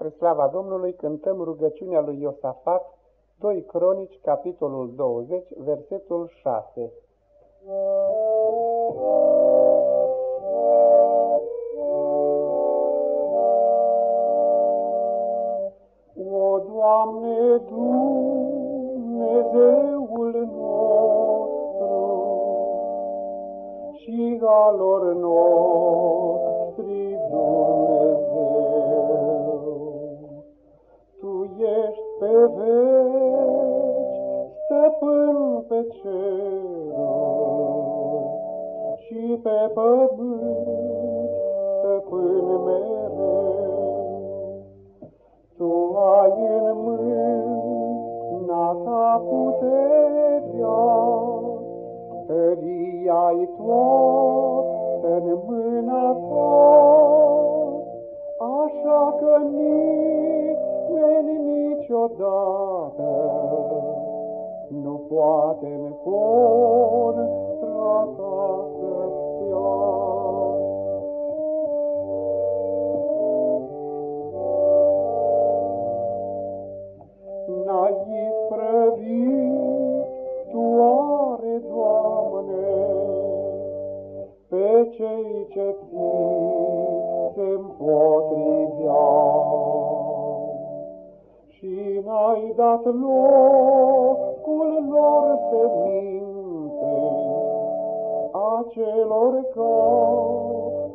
Spre slava Domnului cântăm rugăciunea lui Iosafat, 2 Cronici, capitolul 20, versetul 6. O, Doamne, Dumnezeul nostru și alor noștri veci, stăpân pe ceruri și pe pământ, stăpân mereu. Tu ai în mâna ta puterea, tăria-i toată în mâna ta, așa că nimeni niciodată nu poate în contra ta să stea. N-ai isprăvit, Doare, Doamne, pe cei ce ți n-ai dat locul lor seminte acelor care te iubesc.